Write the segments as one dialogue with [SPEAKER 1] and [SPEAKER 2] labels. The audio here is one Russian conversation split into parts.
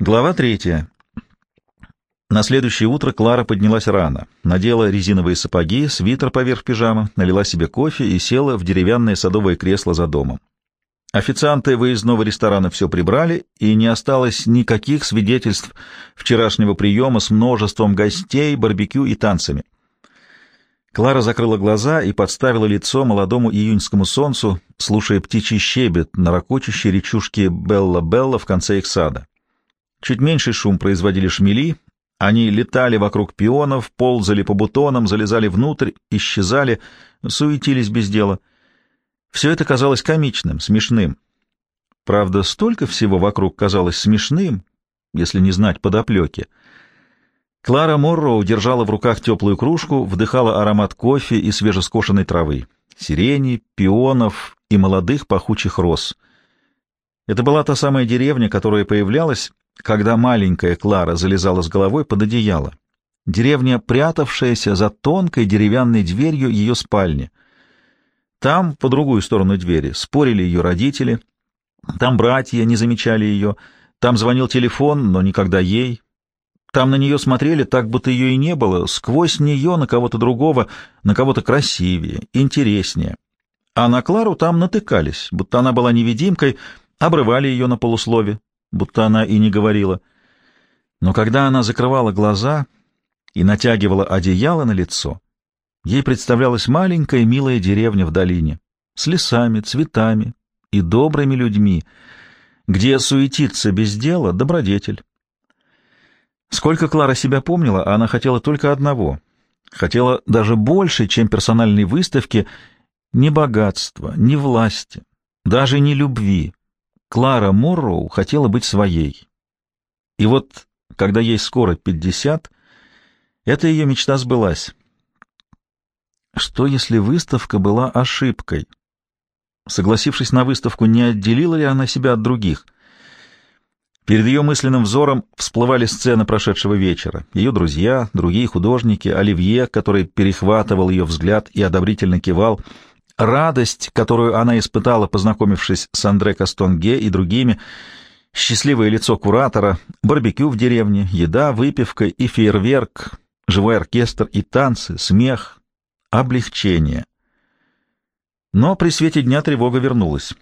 [SPEAKER 1] Глава третья. На следующее утро Клара поднялась рано, надела резиновые сапоги, свитер поверх пижамы, налила себе кофе и села в деревянное садовое кресло за домом. Официанты выездного ресторана все прибрали, и не осталось никаких свидетельств вчерашнего приема с множеством гостей, барбекю и танцами. Клара закрыла глаза и подставила лицо молодому июньскому солнцу, слушая птичий щебет на ракочущей речушке Белла-Белла в конце их сада. Чуть меньший шум производили шмели, они летали вокруг пионов, ползали по бутонам, залезали внутрь, исчезали, суетились без дела. Все это казалось комичным, смешным. Правда, столько всего вокруг казалось смешным, если не знать подоплеки. Клара Морроу держала в руках теплую кружку, вдыхала аромат кофе и свежескошенной травы, сирени, пионов и молодых пахучих роз. Это была та самая деревня, которая появлялась, когда маленькая Клара залезала с головой под одеяло. Деревня, прятавшаяся за тонкой деревянной дверью ее спальни. Там, по другую сторону двери, спорили ее родители, там братья не замечали ее, там звонил телефон, но никогда ей. Там на нее смотрели так, будто ее и не было, сквозь нее на кого-то другого, на кого-то красивее, интереснее. А на Клару там натыкались, будто она была невидимкой, обрывали ее на полуслове, будто она и не говорила. Но когда она закрывала глаза и натягивала одеяло на лицо, ей представлялась маленькая милая деревня в долине с лесами, цветами и добрыми людьми, где суетиться без дела — добродетель. Сколько Клара себя помнила, она хотела только одного. Хотела даже больше, чем персональной выставки, ни богатства, ни власти, даже ни любви. Клара Морроу хотела быть своей. И вот, когда ей скоро пятьдесят, эта ее мечта сбылась. Что, если выставка была ошибкой? Согласившись на выставку, не отделила ли она себя от других — Перед ее мысленным взором всплывали сцены прошедшего вечера. Ее друзья, другие художники, Оливье, который перехватывал ее взгляд и одобрительно кивал, радость, которую она испытала, познакомившись с Андре Кастонге и другими, счастливое лицо куратора, барбекю в деревне, еда, выпивка и фейерверк, живой оркестр и танцы, смех, облегчение. Но при свете дня тревога вернулась.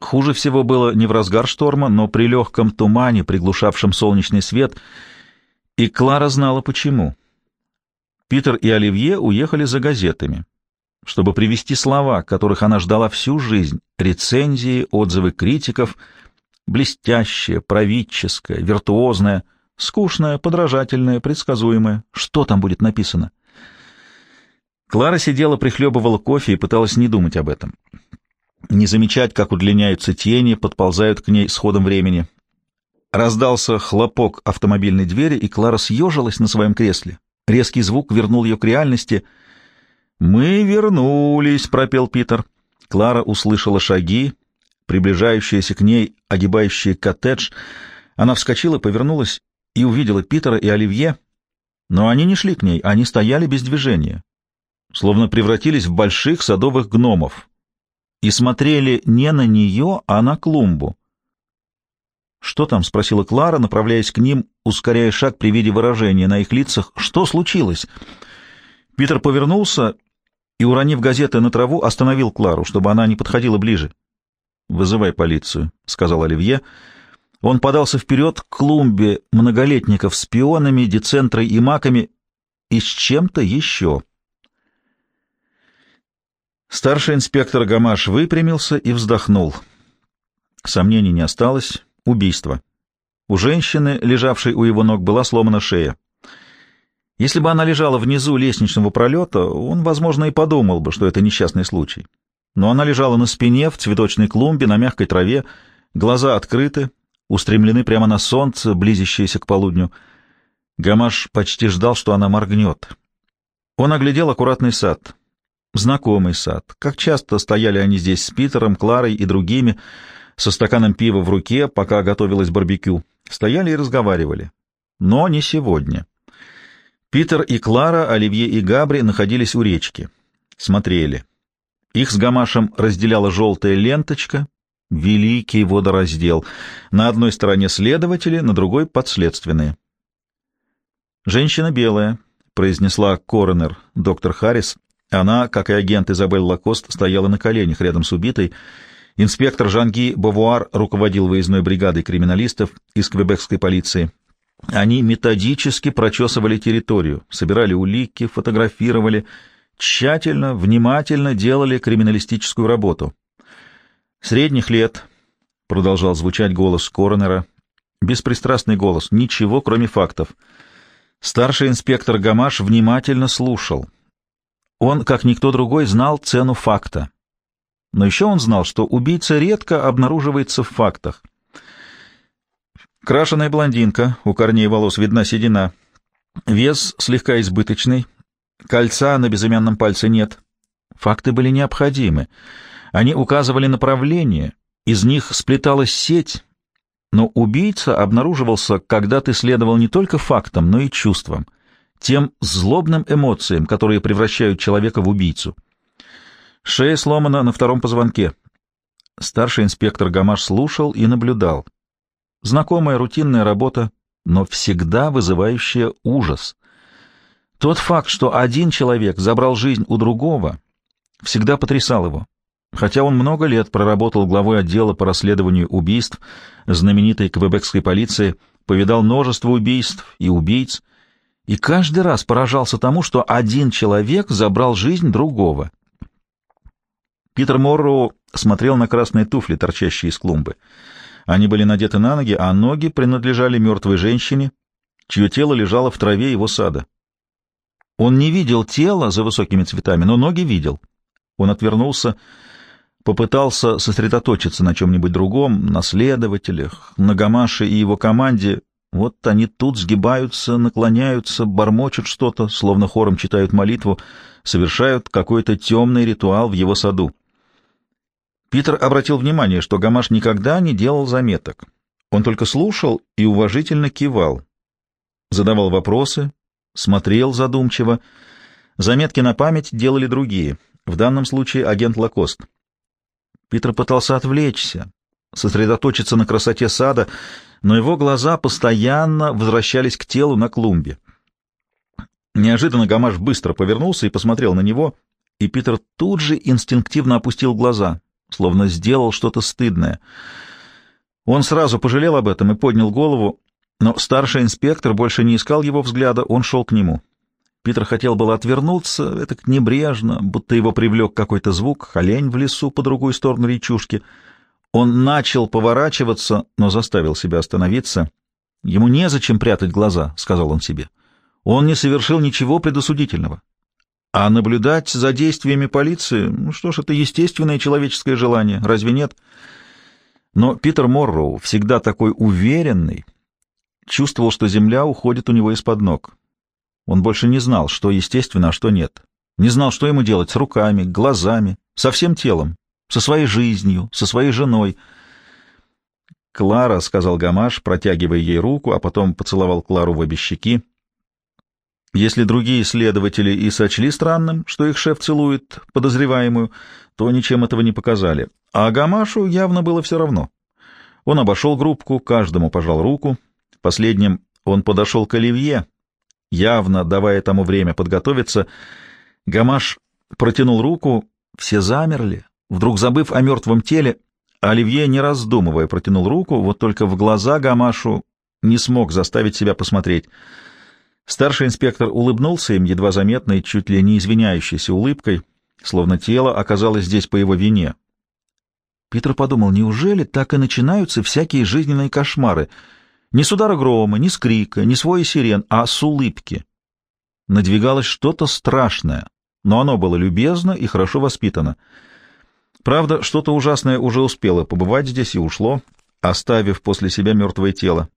[SPEAKER 1] Хуже всего было не в разгар шторма, но при легком тумане, приглушавшем солнечный свет, и Клара знала почему. Питер и Оливье уехали за газетами, чтобы привести слова, которых она ждала всю жизнь, рецензии, отзывы критиков, блестящее, правительское, виртуозное, скучное, подражательное, предсказуемое. Что там будет написано? Клара сидела, прихлебывала кофе и пыталась не думать об этом не замечать, как удлиняются тени, подползают к ней с ходом времени. Раздался хлопок автомобильной двери, и Клара съежилась на своем кресле. Резкий звук вернул ее к реальности. «Мы вернулись», — пропел Питер. Клара услышала шаги, приближающиеся к ней, огибающие коттедж. Она вскочила, повернулась и увидела Питера и Оливье, но они не шли к ней, они стояли без движения, словно превратились в больших садовых гномов, и смотрели не на нее, а на клумбу. «Что там?» — спросила Клара, направляясь к ним, ускоряя шаг при виде выражения на их лицах. «Что случилось?» Питер повернулся и, уронив газеты на траву, остановил Клару, чтобы она не подходила ближе. «Вызывай полицию», — сказал Оливье. Он подался вперед к клумбе многолетников с пионами, децентрой и маками и с чем-то еще. Старший инспектор Гамаш выпрямился и вздохнул. Сомнений не осталось. Убийство. У женщины, лежавшей у его ног, была сломана шея. Если бы она лежала внизу лестничного пролета, он, возможно, и подумал бы, что это несчастный случай. Но она лежала на спине, в цветочной клумбе, на мягкой траве, глаза открыты, устремлены прямо на солнце, близящееся к полудню. Гамаш почти ждал, что она моргнет. Он оглядел аккуратный сад — Знакомый сад. Как часто стояли они здесь с Питером, Кларой и другими, со стаканом пива в руке, пока готовилось барбекю. Стояли и разговаривали. Но не сегодня. Питер и Клара, Оливье и Габри находились у речки. Смотрели. Их с Гамашем разделяла желтая ленточка, Великий водораздел. На одной стороне следователи, на другой — подследственные. «Женщина белая», — произнесла коронер, доктор Харрис. Она, как и агент Изабель Лакост, стояла на коленях рядом с убитой. Инспектор Жанги Бавуар руководил выездной бригадой криминалистов из квебекской полиции. Они методически прочесывали территорию, собирали улики, фотографировали, тщательно, внимательно делали криминалистическую работу. Средних лет, — продолжал звучать голос коронера, беспристрастный голос, ничего, кроме фактов. Старший инспектор Гамаш внимательно слушал. Он, как никто другой, знал цену факта. Но еще он знал, что убийца редко обнаруживается в фактах. Крашеная блондинка, у корней волос видна седина. Вес слегка избыточный, кольца на безымянном пальце нет. Факты были необходимы. Они указывали направление, из них сплеталась сеть, но убийца обнаруживался, когда ты следовал не только фактам, но и чувствам, тем злобным эмоциям, которые превращают человека в убийцу. Шея сломана на втором позвонке. Старший инспектор Гамаш слушал и наблюдал. Знакомая рутинная работа, но всегда вызывающая ужас. Тот факт, что один человек забрал жизнь у другого, всегда потрясал его. Хотя он много лет проработал главой отдела по расследованию убийств знаменитой квебекской полиции, повидал множество убийств и убийц, и каждый раз поражался тому, что один человек забрал жизнь другого. Питер Морроу смотрел на красные туфли, торчащие из клумбы. Они были надеты на ноги, а ноги принадлежали мертвой женщине, чье тело лежало в траве его сада. Он не видел тела за высокими цветами, но ноги видел. Он отвернулся попытался сосредоточиться на чем-нибудь другом, на следователях, на Гамаше и его команде. Вот они тут сгибаются, наклоняются, бормочут что-то, словно хором читают молитву, совершают какой-то темный ритуал в его саду. Питер обратил внимание, что Гамаш никогда не делал заметок. Он только слушал и уважительно кивал. Задавал вопросы, смотрел задумчиво. Заметки на память делали другие, в данном случае агент Лакост. Питер пытался отвлечься, сосредоточиться на красоте сада, но его глаза постоянно возвращались к телу на клумбе. Неожиданно Гамаш быстро повернулся и посмотрел на него, и Питер тут же инстинктивно опустил глаза, словно сделал что-то стыдное. Он сразу пожалел об этом и поднял голову, но старший инспектор больше не искал его взгляда, он шел к нему. Питер хотел было отвернуться, это небрежно, будто его привлек какой-то звук, олень в лесу по другую сторону речушки. Он начал поворачиваться, но заставил себя остановиться. «Ему незачем прятать глаза», — сказал он себе. «Он не совершил ничего предосудительного. А наблюдать за действиями полиции, ну что ж, это естественное человеческое желание, разве нет?» Но Питер Морроу, всегда такой уверенный, чувствовал, что земля уходит у него из-под ног. Он больше не знал, что естественно, а что нет. Не знал, что ему делать с руками, глазами, со всем телом, со своей жизнью, со своей женой. «Клара», — сказал Гамаш, протягивая ей руку, а потом поцеловал Клару в обе щеки. Если другие следователи и сочли странным, что их шеф целует подозреваемую, то ничем этого не показали. А Гамашу явно было все равно. Он обошел группку, каждому пожал руку. Последним он подошел к Оливье, явно давая тому время подготовиться. Гамаш протянул руку, все замерли, вдруг забыв о мертвом теле. Оливье, не раздумывая, протянул руку, вот только в глаза Гамашу не смог заставить себя посмотреть. Старший инспектор улыбнулся им едва заметной, чуть ли не извиняющейся улыбкой, словно тело оказалось здесь по его вине. Питер подумал, неужели так и начинаются всякие жизненные кошмары — ни с удара грома, ни с крика, ни с воя сирен, а с улыбки. Надвигалось что-то страшное, но оно было любезно и хорошо воспитано. Правда, что-то ужасное уже успело побывать здесь и ушло, оставив после себя мертвое тело.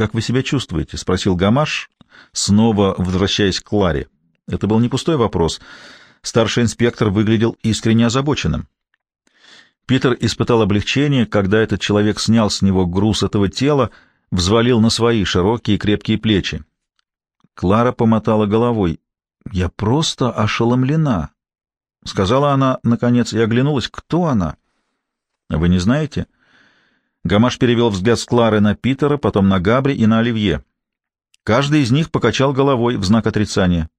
[SPEAKER 1] «Как вы себя чувствуете?» — спросил Гамаш, снова возвращаясь к Кларе. Это был не пустой вопрос. Старший инспектор выглядел искренне озабоченным. Питер испытал облегчение, когда этот человек снял с него груз этого тела, взвалил на свои широкие крепкие плечи. Клара помотала головой. «Я просто ошеломлена», — сказала она, наконец, и оглянулась. «Кто она?» Вы не знаете? Гамаш перевел взгляд с Клары на Питера, потом на Габри и на Оливье. Каждый из них покачал головой в знак отрицания.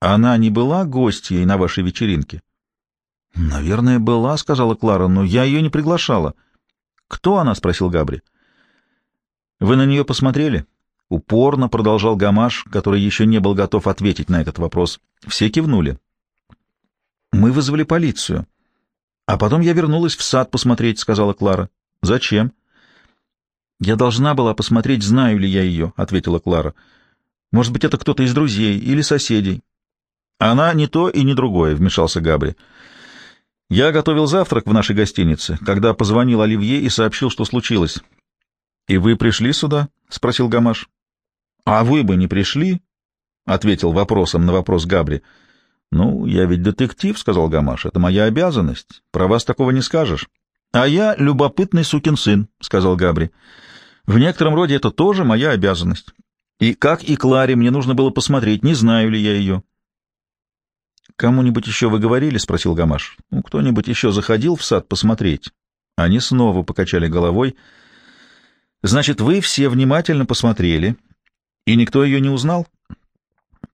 [SPEAKER 1] Она не была гостьей на вашей вечеринке? — Наверное, была, — сказала Клара, — но я ее не приглашала. — Кто она? — спросил Габри. — Вы на нее посмотрели? Упорно продолжал Гамаш, который еще не был готов ответить на этот вопрос. Все кивнули. — Мы вызвали полицию. — А потом я вернулась в сад посмотреть, — сказала Клара. — Зачем? — Я должна была посмотреть, знаю ли я ее, — ответила Клара. — Может быть, это кто-то из друзей или соседей. — Она не то и не другое, — вмешался Габри. — я готовил завтрак в нашей гостинице, когда позвонил Оливье и сообщил, что случилось. — И вы пришли сюда? — спросил Гамаш. — А вы бы не пришли? — ответил вопросом на вопрос Габри. — Ну, я ведь детектив, — сказал Гамаш. — Это моя обязанность. Про вас такого не скажешь. — А я любопытный сукин сын, — сказал Габри. — В некотором роде это тоже моя обязанность. И как и Кларе мне нужно было посмотреть, не знаю ли я ее. «Кому-нибудь еще вы говорили?» — спросил Гамаш. «Ну, кто-нибудь еще заходил в сад посмотреть?» Они снова покачали головой. «Значит, вы все внимательно посмотрели, и никто ее не узнал?»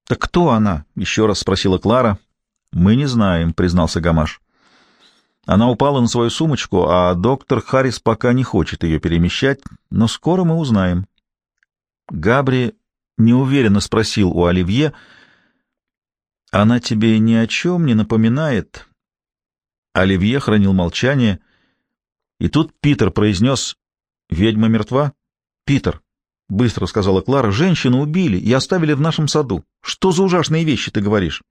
[SPEAKER 1] «Так кто она?» — еще раз спросила Клара. «Мы не знаем», — признался Гамаш. Она упала на свою сумочку, а доктор Харрис пока не хочет ее перемещать, но скоро мы узнаем. Габри неуверенно спросил у Оливье, — она тебе ни о чем не напоминает. Оливье хранил молчание, и тут Питер произнес «Ведьма мертва?» «Питер», — быстро сказала Клара, — «женщину убили и оставили в нашем саду. Что за ужасные вещи ты говоришь?»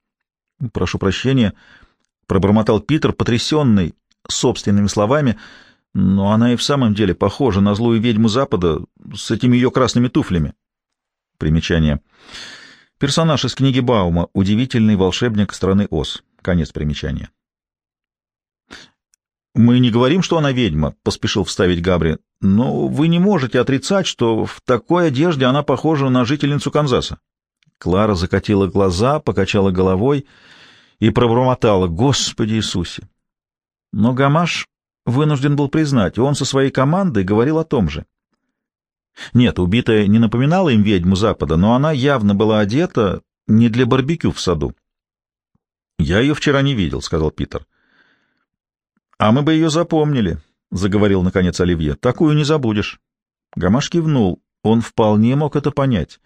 [SPEAKER 1] «Прошу прощения», — пробормотал Питер, потрясенный собственными словами, но она и в самом деле похожа на злую ведьму Запада с этими ее красными туфлями. Примечание. Персонаж из книги Баума «Удивительный волшебник страны Оз». Конец примечания. «Мы не говорим, что она ведьма», — поспешил вставить Габри, «но вы не можете отрицать, что в такой одежде она похожа на жительницу Канзаса». Клара закатила глаза, покачала головой и пробормотала «Господи Иисусе!». Но Гамаш вынужден был признать, он со своей командой говорил о том же. Нет, убитая не напоминала им ведьму Запада, но она явно была одета не для барбекю в саду. — Я ее вчера не видел, — сказал Питер. — А мы бы ее запомнили, — заговорил наконец Оливье. — Такую не забудешь. Гамаш кивнул. Он вполне мог это понять.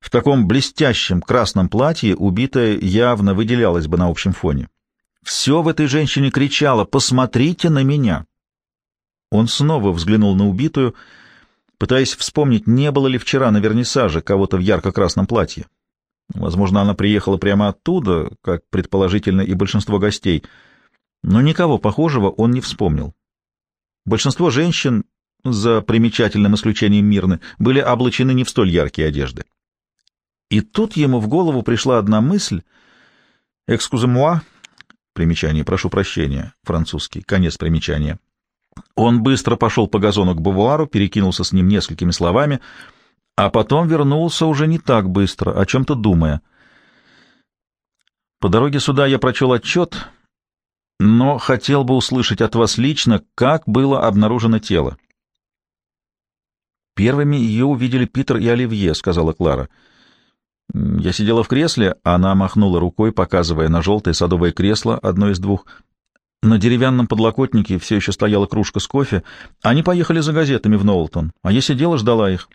[SPEAKER 1] В таком блестящем красном платье убитая явно выделялась бы на общем фоне. Все в этой женщине кричало «Посмотрите на меня!». Он снова взглянул на убитую — пытаясь вспомнить, не было ли вчера на вернисаже кого-то в ярко-красном платье. Возможно, она приехала прямо оттуда, как предположительно и большинство гостей, но никого похожего он не вспомнил. Большинство женщин, за примечательным исключением Мирны, были облачены не в столь яркие одежды. И тут ему в голову пришла одна мысль «экскуземуа», примечание, прошу прощения, французский, конец примечания, он быстро пошел по газону к бувуару, перекинулся с ним несколькими словами, а потом вернулся уже не так быстро, о чем-то думая. По дороге сюда я прочел отчет, но хотел бы услышать от вас лично, как было обнаружено тело. Первыми ее увидели Питер и Оливье, — сказала Клара. Я сидела в кресле, она махнула рукой, показывая на желтое садовое кресло, одно из двух. На деревянном подлокотнике все еще стояла кружка с кофе. Они поехали за газетами в Ноултон, а я сидела, ждала их.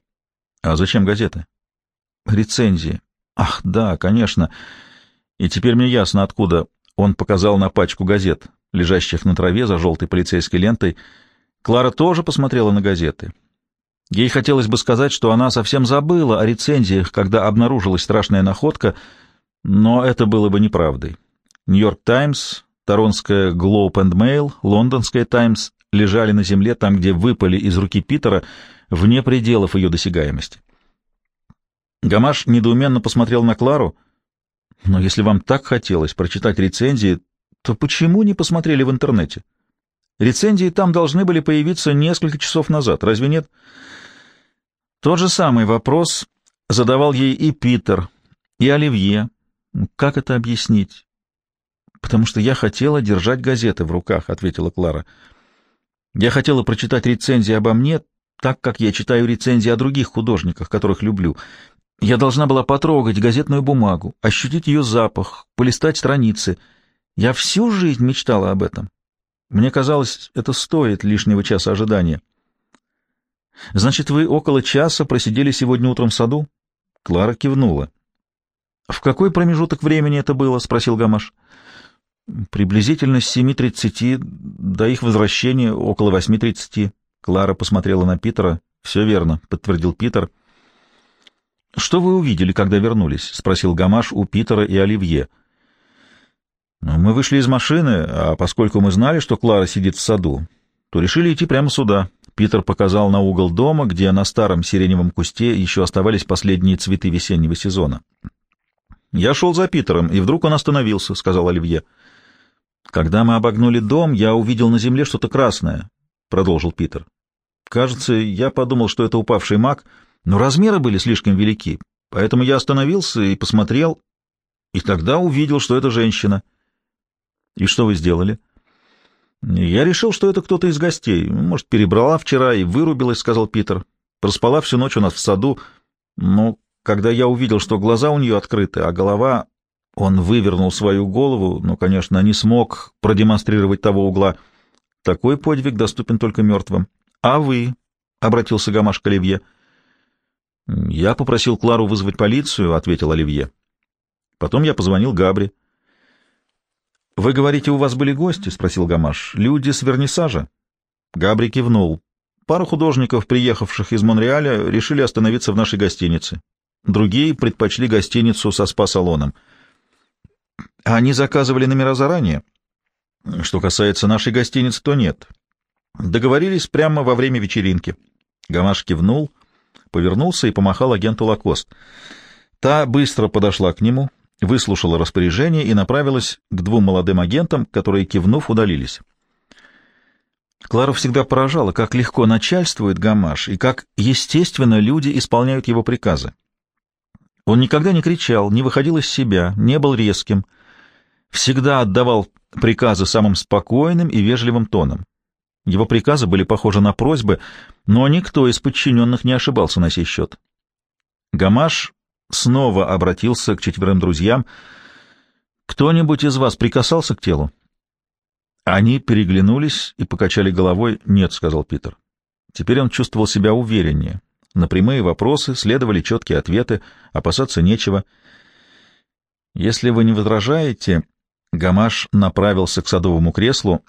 [SPEAKER 1] А зачем газеты? Рецензии. Ах, да, конечно. И теперь мне ясно, откуда он показал на пачку газет, лежащих на траве за желтой полицейской лентой. Клара тоже посмотрела на газеты. Ей хотелось бы сказать, что она совсем забыла о рецензиях, когда обнаружилась страшная находка, но это было бы неправдой. «Нью-Йорк Таймс», Торонская Globe and Mail, лондонская Times лежали на земле там, где выпали из руки Питера, вне пределов ее досягаемости. Гамаш недоуменно посмотрел на Клару. «Но если вам так хотелось прочитать рецензии, то почему не посмотрели в интернете? Рецензии там должны были появиться несколько часов назад, разве нет?» Тот же самый вопрос задавал ей и Питер, и Оливье. Как это объяснить? «Потому что я хотела держать газеты в руках», — ответила Клара. «Я хотела прочитать рецензии обо мне, так как я читаю рецензии о других художниках, которых люблю. Я должна была потрогать газетную бумагу, ощутить ее запах, полистать страницы. Я всю жизнь мечтала об этом. Мне казалось, это стоит лишнего часа ожидания». «Значит, вы около часа просидели сегодня утром в саду?» Клара кивнула. «В какой промежуток времени это было?» — спросил Гамаш. «Приблизительно с семи тридцати до их возвращения около восьми тридцати». Клара посмотрела на Питера. «Все верно», — подтвердил Питер. «Что вы увидели, когда вернулись?» — спросил Гамаш у Питера и Оливье. «Мы вышли из машины, а поскольку мы знали, что Клара сидит в саду, то решили идти прямо сюда». Питер показал на угол дома, где на старом сиреневом кусте еще оставались последние цветы весеннего сезона. «Я шел за Питером, и вдруг он остановился», — сказал Оливье. «Когда мы обогнули дом, я увидел на земле что-то красное», — продолжил Питер. «Кажется, я подумал, что это упавший маг, но размеры были слишком велики, поэтому я остановился и посмотрел, и тогда увидел, что это женщина». «И что вы сделали?» «Я решил, что это кто-то из гостей. Может, перебрала вчера и вырубилась», — сказал Питер. «Проспала всю ночь у нас в саду, но когда я увидел, что глаза у нее открыты, а голова... Он вывернул свою голову, но, конечно, не смог продемонстрировать того угла. Такой подвиг доступен только мертвым. «А вы?» — обратился Гамаш к Оливье. «Я попросил Клару вызвать полицию», — ответил Оливье. Потом я позвонил Габри. «Вы говорите, у вас были гости?» — спросил Гамаш. «Люди с вернисажа?» Габри кивнул. «Пара художников, приехавших из Монреаля, решили остановиться в нашей гостинице. Другие предпочли гостиницу со спа-салоном. Они заказывали номера заранее. Что касается нашей гостиницы, то нет. Договорились прямо во время вечеринки. Гамаш кивнул, повернулся и помахал агенту Лакост. Та быстро подошла к нему, выслушала распоряжение и направилась к двум молодым агентам, которые, кивнув, удалились. Клара всегда поражала, как легко начальствует Гамаш и как естественно люди исполняют его приказы. Он никогда не кричал, не выходил из себя, не был резким, всегда отдавал приказы самым спокойным и вежливым тоном. Его приказы были похожи на просьбы, но никто из подчиненных не ошибался на сей счет. Гамаш снова обратился к четверым друзьям. «Кто-нибудь из вас прикасался к телу?» Они переглянулись и покачали головой. «Нет», — сказал Питер. Теперь он чувствовал себя увереннее. На прямые вопросы следовали четкие ответы, опасаться нечего. «Если вы не возражаете...» Гамаш направился к садовому креслу.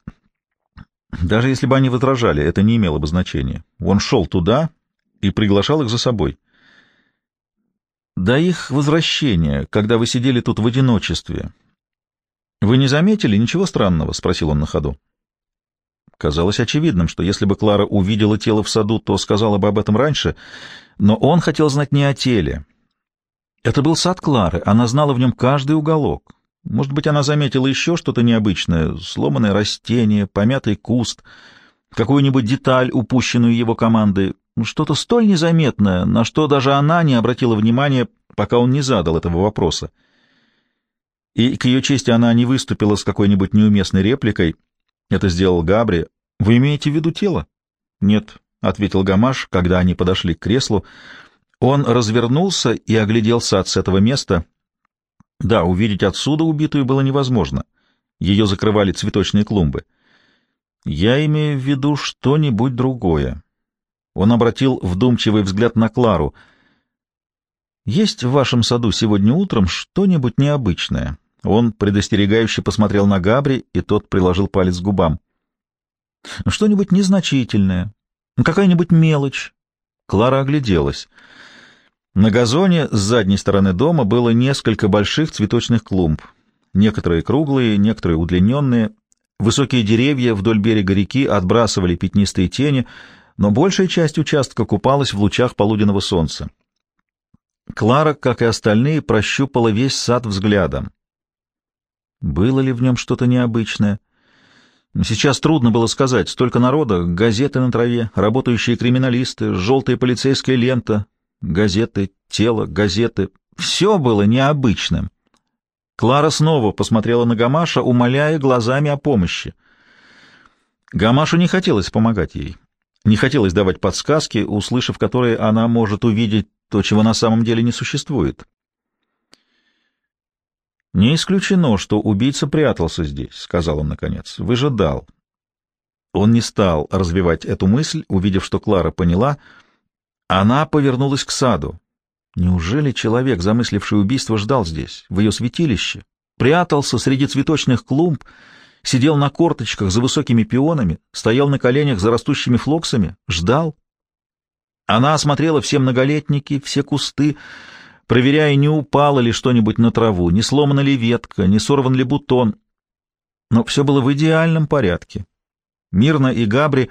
[SPEAKER 1] Даже если бы они возражали, это не имело бы значения. Он шел туда и приглашал их за собой. До их возвращения, когда вы сидели тут в одиночестве, вы не заметили ничего странного? — спросил он на ходу. Казалось очевидным, что если бы Клара увидела тело в саду, то сказала бы об этом раньше, но он хотел знать не о теле. Это был сад Клары, она знала в нем каждый уголок. Может быть, она заметила еще что-то необычное, сломанное растение, помятый куст, какую-нибудь деталь, упущенную его командой, что-то столь незаметное, на что даже она не обратила внимания, пока он не задал этого вопроса. И к ее чести она не выступила с какой-нибудь неуместной репликой — это сделал Габри. Вы имеете в виду тело? Нет, ответил Гамаш, когда они подошли к креслу. Он развернулся и оглядел сад с этого места. Да, увидеть отсюда убитую было невозможно. Ее закрывали цветочные клумбы. Я имею в виду что-нибудь другое. Он обратил вдумчивый взгляд на Клару. «Есть в вашем саду сегодня утром что-нибудь необычное?» Он предостерегающе посмотрел на Габри, и тот приложил палец к губам. «Что-нибудь незначительное, какая-нибудь мелочь». Клара огляделась. На газоне с задней стороны дома было несколько больших цветочных клумб. Некоторые круглые, некоторые удлиненные. Высокие деревья вдоль берега реки отбрасывали пятнистые тени, но большая часть участка купалась в лучах полуденного солнца. Клара, как и остальные, прощупала весь сад взглядом. Было ли в нем что-то необычное? Сейчас трудно было сказать. Столько народа, газеты на траве, работающие криминалисты, желтая полицейская лента, газеты, тело, газеты. Все было необычным. Клара снова посмотрела на Гамаша, умоляя глазами о помощи. Гамашу не хотелось помогать ей. Не хотелось давать подсказки, услышав которые она может увидеть то, чего на самом деле не существует. «Не исключено, что убийца прятался здесь», — сказал он наконец. «Выжидал». Он не стал развивать эту мысль, увидев, что Клара поняла. Она повернулась к саду. Неужели человек, замысливший убийство, ждал здесь, в ее святилище? Прятался среди цветочных клумб, сидел на корточках за высокими пионами, стоял на коленях за растущими флоксами, ждал? Она осмотрела все многолетники, все кусты, проверяя, не упало ли что-нибудь на траву, не сломана ли ветка, не сорван ли бутон. Но все было в идеальном порядке. Мирно и Габри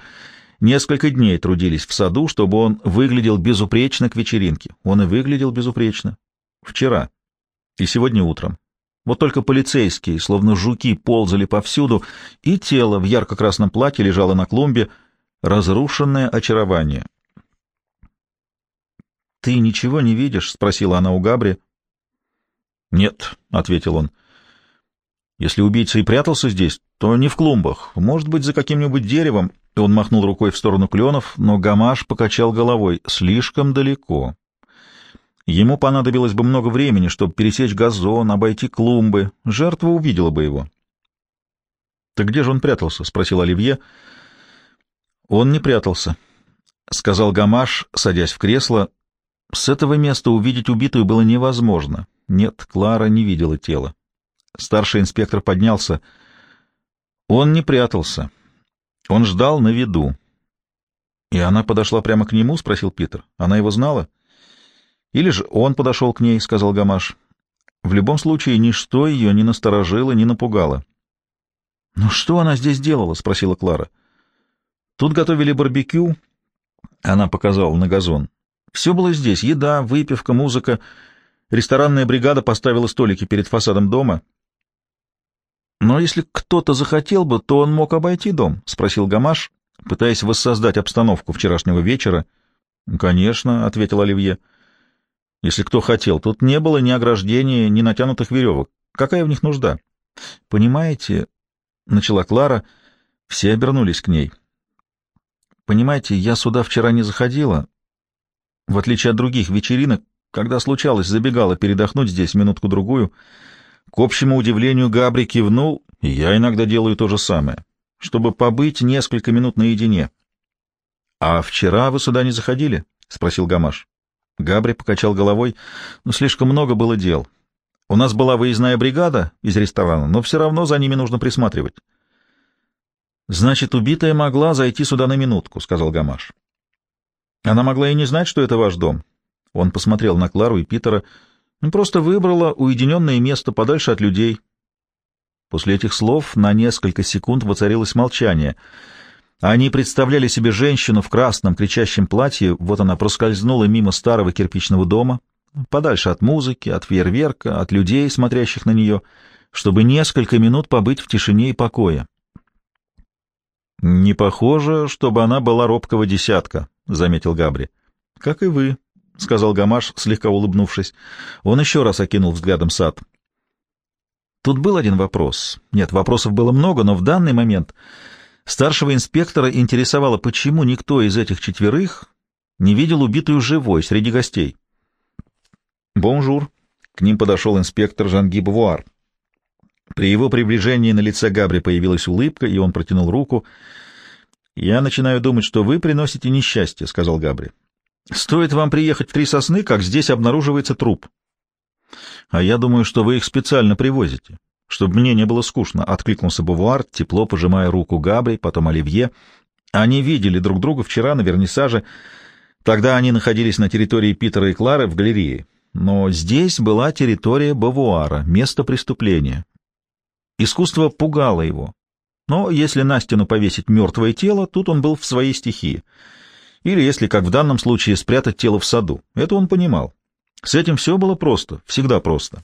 [SPEAKER 1] несколько дней трудились в саду, чтобы он выглядел безупречно к вечеринке. Он и выглядел безупречно. Вчера и сегодня утром. Вот только полицейские, словно жуки, ползали повсюду, и тело в ярко-красном платье лежало на клумбе, разрушенное очарование. «Ты ничего не видишь?» — спросила она у Габри. «Нет», — ответил он. «Если убийца и прятался здесь, то не в клумбах. Может быть, за каким-нибудь деревом». Он махнул рукой в сторону кленов, но Гамаш покачал головой. «Слишком далеко. Ему понадобилось бы много времени, чтобы пересечь газон, обойти клумбы. Жертва увидела бы его». «Так где же он прятался?» — спросил Оливье. «Он не прятался», — сказал Гамаш, садясь в кресло. С этого места увидеть убитую было невозможно. Нет, Клара не видела тела. Старший инспектор поднялся. Он не прятался. Он ждал на виду. «И она подошла прямо к нему?» — спросил Питер. «Она его знала?» «Или же он подошел к ней?» — сказал Гамаш. В любом случае, ничто ее не насторожило, не напугало. «Ну что она здесь делала?» — спросила Клара. «Тут готовили барбекю». Она показала на газон. Все было здесь — еда, выпивка, музыка. Ресторанная бригада поставила столики перед фасадом дома. «Но если кто-то захотел бы, то он мог обойти дом?» — спросил Гамаш, пытаясь воссоздать обстановку вчерашнего вечера. «Конечно», — ответил Оливье. «Если кто хотел, тут не было ни ограждения, ни натянутых веревок. Какая в них нужда?» «Понимаете», — начала Клара, — все обернулись к ней. «Понимаете, я сюда вчера не заходила, в отличие от других вечеринок, когда случалось, забегала передохнуть здесь минутку-другую, к общему удивлению Габри кивнул, и я иногда делаю то же самое, чтобы побыть несколько минут наедине. — А вчера вы сюда не заходили? — спросил Гамаш. Габри покачал головой. — Ну, слишком много было дел. У нас была выездная бригада из ресторана, но все равно за ними нужно присматривать. — Значит, убитая могла зайти сюда на минутку, — сказал Гамаш. Она могла и не знать, что это ваш дом. Он посмотрел на Клару и Питера. Просто выбрала уединенное место подальше от людей. После этих слов на несколько секунд воцарилось молчание. Они представляли себе женщину в красном кричащем платье, вот она проскользнула мимо старого кирпичного дома, подальше от музыки, от фейерверка, от людей, смотрящих на нее, чтобы несколько минут побыть в тишине и покое. Не похоже, чтобы она была робкого десятка, — заметил Габри. — Как и вы, — сказал Гамаш, слегка улыбнувшись. Он еще раз окинул взглядом сад. Тут был один вопрос. Нет, вопросов было много, но в данный момент старшего инспектора интересовало, почему никто из этих четверых не видел убитую живой среди гостей. «Бонжур!» — к ним подошел инспектор Жан Ги Бовуар. При его приближении на лице Габри появилась улыбка, и он протянул руку — «Я начинаю думать, что вы приносите несчастье», — сказал Габри. «Стоит вам приехать в Три Сосны, как здесь обнаруживается труп». «А я думаю, что вы их специально привозите, чтобы мне не было скучно», — откликнулся Бовуар, тепло пожимая руку Габри, потом Оливье. Они видели друг друга вчера на вернисаже. Тогда они находились на территории Питера и Клары в галерее. Но здесь была территория Бавуара, место преступления. Искусство пугало его, но если на стену повесить мертвое тело, тут он был в своей стихии. Или если, как в данном случае, спрятать тело в саду. Это он понимал. С этим все было просто, всегда просто.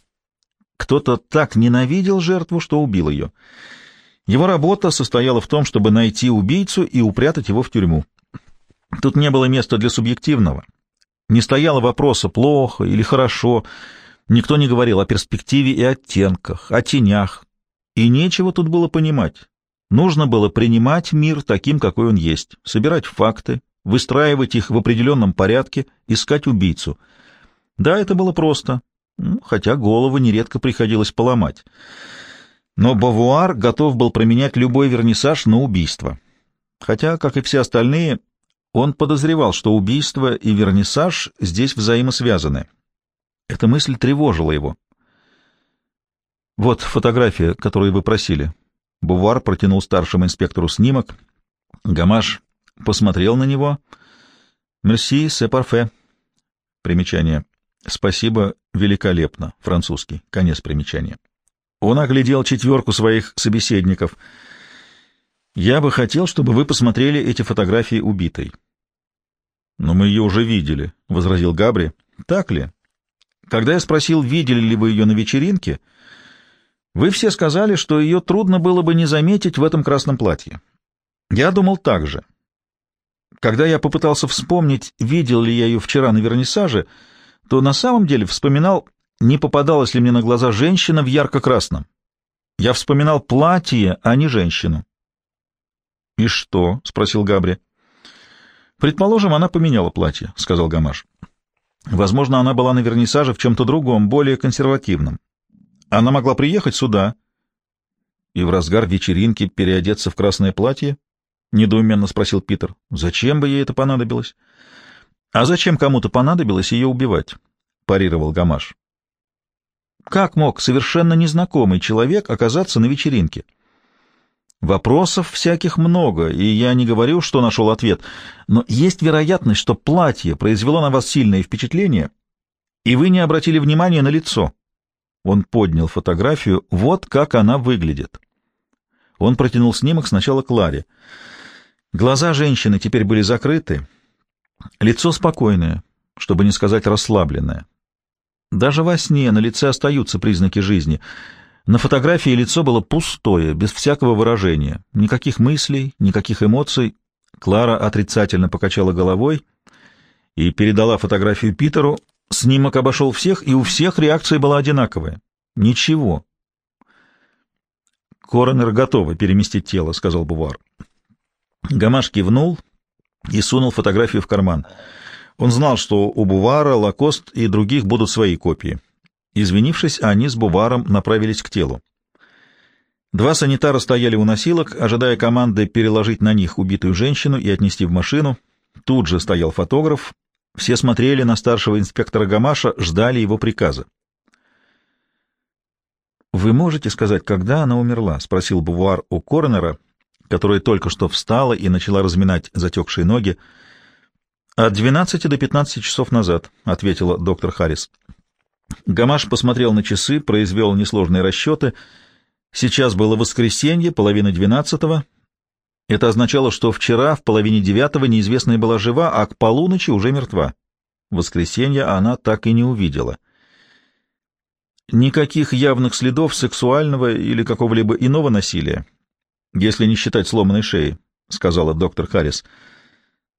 [SPEAKER 1] Кто-то так ненавидел жертву, что убил ее. Его работа состояла в том, чтобы найти убийцу и упрятать его в тюрьму. Тут не было места для субъективного. Не стояло вопроса «плохо» или «хорошо», Никто не говорил о перспективе и оттенках, о тенях. И нечего тут было понимать. Нужно было принимать мир таким, какой он есть, собирать факты, выстраивать их в определенном порядке, искать убийцу. Да, это было просто, хотя голову нередко приходилось поломать. Но Бавуар готов был променять любой вернисаж на убийство. Хотя, как и все остальные, он подозревал, что убийство и вернисаж здесь взаимосвязаны. Эта мысль тревожила его. «Вот фотография, которую вы просили». Бувар протянул старшему инспектору снимок. Гамаш посмотрел на него. «Мерси, се парфе». Примечание. «Спасибо, великолепно». Французский. Конец примечания. Он оглядел четверку своих собеседников. «Я бы хотел, чтобы вы посмотрели эти фотографии убитой». «Но мы ее уже видели», — возразил Габри. «Так ли?» Когда я спросил, видели ли вы ее на вечеринке, вы все сказали, что ее трудно было бы не заметить в этом красном платье. Я думал так же. Когда я попытался вспомнить, видел ли я ее вчера на вернисаже, то на самом деле вспоминал, не попадалась ли мне на глаза женщина в ярко-красном. Я вспоминал платье, а не женщину. — И что? — спросил Габри. — Предположим, она поменяла платье, — сказал Гамаш. Возможно, она была на вернисаже в чем-то другом, более консервативном. Она могла приехать сюда и в разгар вечеринки переодеться в красное платье? — недоуменно спросил Питер. — Зачем бы ей это понадобилось? — А зачем кому-то понадобилось ее убивать? — парировал Гамаш. — Как мог совершенно незнакомый человек оказаться на вечеринке? — Вопросов всяких много, и я не говорю, что нашел ответ, но есть вероятность, что платье произвело на вас сильное впечатление, и вы не обратили внимания на лицо. Он поднял фотографию, вот как она выглядит. Он протянул снимок сначала Кларе. Глаза женщины теперь были закрыты, лицо спокойное, чтобы не сказать расслабленное. Даже во сне на лице остаются признаки жизни — на фотографии лицо было пустое, без всякого выражения, никаких мыслей, никаких эмоций. Клара отрицательно покачала головой и передала фотографию Питеру. Снимок обошел всех, и у всех реакция была одинаковая. Ничего. «Коронер готовы переместить тело», — сказал Бувар. Гамаш кивнул и сунул фотографию в карман. Он знал, что у Бувара, Лакост и других будут свои копии. Извинившись, они с Буваром направились к телу. Два санитара стояли у носилок, ожидая команды переложить на них убитую женщину и отнести в машину. Тут же стоял фотограф. Все смотрели на старшего инспектора Гамаша, ждали его приказа. «Вы можете сказать, когда она умерла?» — спросил Бувар у коронера, которая только что встала и начала разминать затекшие ноги. «От 12 до 15 часов назад», — ответила доктор Харрис. Гамаш посмотрел на часы, произвел несложные расчеты. Сейчас было воскресенье, половина двенадцатого. Это означало, что вчера в половине девятого неизвестная была жива, а к полуночи уже мертва. Воскресенье она так и не увидела. Никаких явных следов сексуального или какого-либо иного насилия, если не считать сломанной шеи, — сказала доктор Харрис.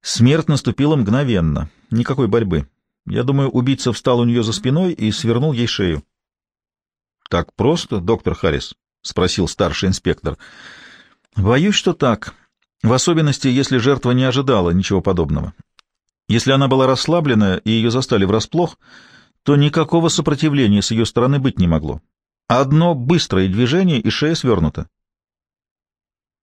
[SPEAKER 1] Смерть наступила мгновенно, никакой борьбы. Я думаю, убийца встал у нее за спиной и свернул ей шею. — Так просто, доктор Харрис? — спросил старший инспектор. — Боюсь, что так. В особенности, если жертва не ожидала ничего подобного. Если она была расслаблена и ее застали врасплох, то никакого сопротивления с ее стороны быть не могло. Одно быстрое движение, и шея свернута. —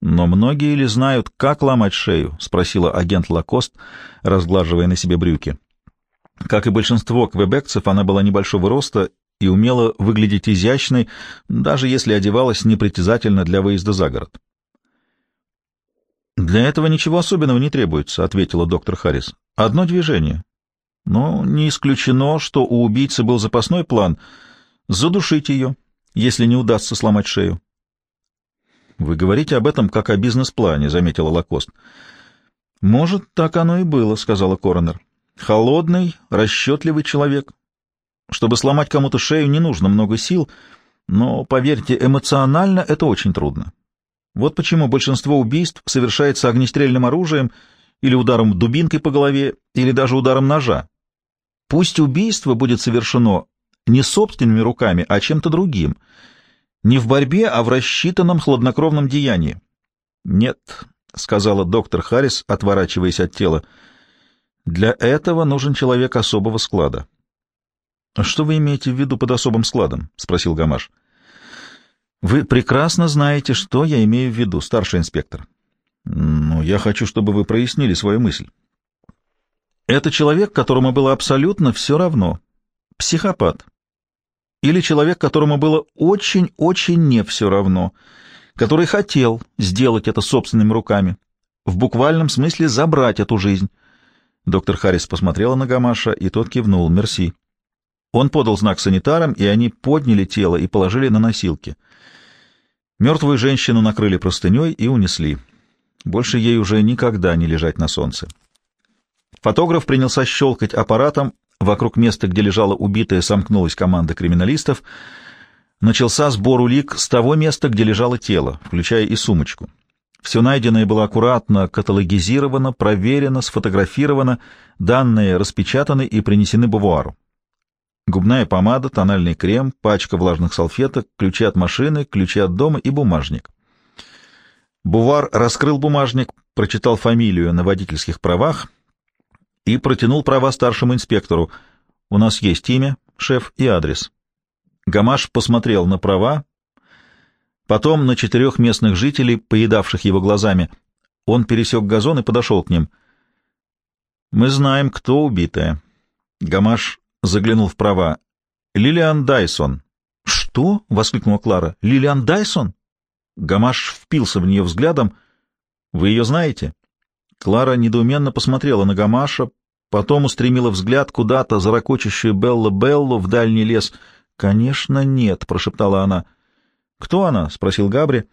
[SPEAKER 1] Но многие ли знают, как ломать шею? — спросила агент Лакост, разглаживая на себе брюки. Как и большинство квебекцев, она была небольшого роста и умела выглядеть изящной, даже если одевалась непритязательно для выезда за город. «Для этого ничего особенного не требуется», — ответила доктор Харрис. «Одно движение. Но не исключено, что у убийцы был запасной план — задушить ее, если не удастся сломать шею». «Вы говорите об этом как о бизнес-плане», — заметила Лакост. «Может, так оно и было», — сказала Коронер. Холодный, расчетливый человек. Чтобы сломать кому-то шею, не нужно много сил, но, поверьте, эмоционально это очень трудно. Вот почему большинство убийств совершается огнестрельным оружием или ударом дубинкой по голове, или даже ударом ножа. Пусть убийство будет совершено не собственными руками, а чем-то другим. Не в борьбе, а в рассчитанном хладнокровном деянии. «Нет», — сказала доктор Харрис, отворачиваясь от тела, — «для этого нужен человек особого склада». «А «Что вы имеете в виду под особым складом?» — спросил Гамаш. «Вы прекрасно знаете, что я имею в виду, старший инспектор». «Ну, я хочу, чтобы вы прояснили свою мысль». «Это человек, которому было абсолютно все равно. Психопат. Или человек, которому было очень-очень не все равно, который хотел сделать это собственными руками, в буквальном смысле забрать эту жизнь». Доктор Харрис посмотрела на Гамаша, и тот кивнул. «Мерси». Он подал знак санитарам, и они подняли тело и положили на носилки. Мертвую женщину накрыли простыней и унесли. Больше ей уже никогда не лежать на солнце. Фотограф принялся щелкать аппаратом. Вокруг места, где лежала убитая, сомкнулась команда криминалистов. Начался сбор улик с того места, где лежало тело, включая и сумочку. Все найденное было аккуратно каталогизировано, проверено, сфотографировано, данные распечатаны и принесены Бавуару. Губная помада, тональный крем, пачка влажных салфеток, ключи от машины, ключи от дома и бумажник. Бувар раскрыл бумажник, прочитал фамилию на водительских правах и протянул права старшему инспектору. «У нас есть имя, шеф, и адрес». Гамаш посмотрел на права, потом на четырех местных жителей, поедавших его глазами. Он пересек газон и подошел к ним. «Мы знаем, кто убитая». Гамаш заглянул в права. «Лилиан Дайсон». «Что?» — воскликнула Клара. «Лилиан Дайсон?» Гамаш впился в нее взглядом. «Вы ее знаете?» Клара недоуменно посмотрела на Гамаша, потом устремила взгляд куда-то за ракочущую Белла-Беллу в дальний лес. «Конечно, нет», — прошептала она. «Кто она?» — спросил Габри.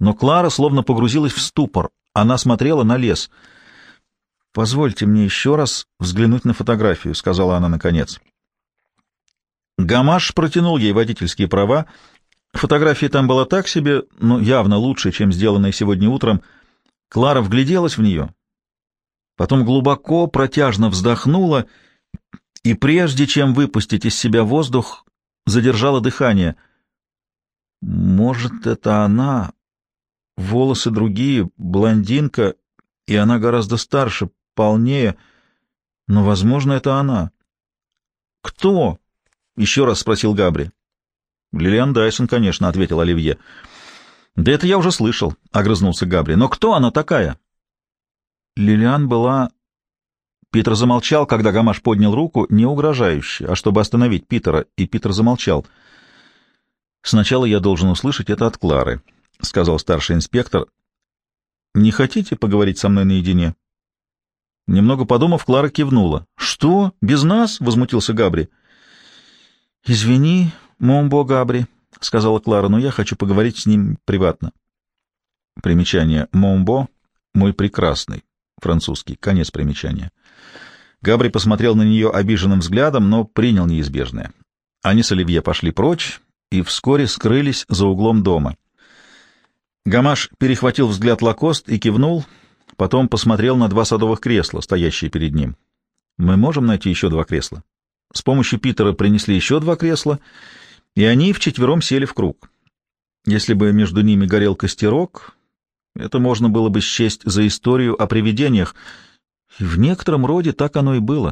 [SPEAKER 1] Но Клара словно погрузилась в ступор. Она смотрела на лес. «Позвольте мне еще раз взглянуть на фотографию», — сказала она наконец. Гамаш протянул ей водительские права. Фотография там была так себе, но явно лучше, чем сделанная сегодня утром. Клара вгляделась в нее. Потом глубоко, протяжно вздохнула и, прежде чем выпустить из себя воздух, задержала дыхание. Может, это она? Волосы другие, блондинка, и она гораздо старше, полнее. Но, возможно, это она. Кто? Еще раз спросил Габри. Лилиан Дайсон, конечно, ответил Оливье. Да это я уже слышал, огрызнулся Габри. Но кто она такая? Лилиан была... Питер замолчал, когда Гамаш поднял руку, не угрожающе, а чтобы остановить Питера, и Питер замолчал. «Сначала я должен услышать это от Клары», — сказал старший инспектор. «Не хотите поговорить со мной наедине?» Немного подумав, Клара кивнула. «Что? Без нас?» — возмутился Габри. «Извини, Момбо Габри», — сказала Клара, — «но я хочу поговорить с ним приватно». Примечание. Момбо — мой прекрасный. Французский. Конец примечания. Габри посмотрел на нее обиженным взглядом, но принял неизбежное. Они с Оливье пошли прочь и вскоре скрылись за углом дома. Гамаш перехватил взгляд Лакост и кивнул, потом посмотрел на два садовых кресла, стоящие перед ним. «Мы можем найти еще два кресла?» С помощью Питера принесли еще два кресла, и они вчетвером сели в круг. Если бы между ними горел костерок, это можно было бы счесть за историю о привидениях, и в некотором роде так оно и было.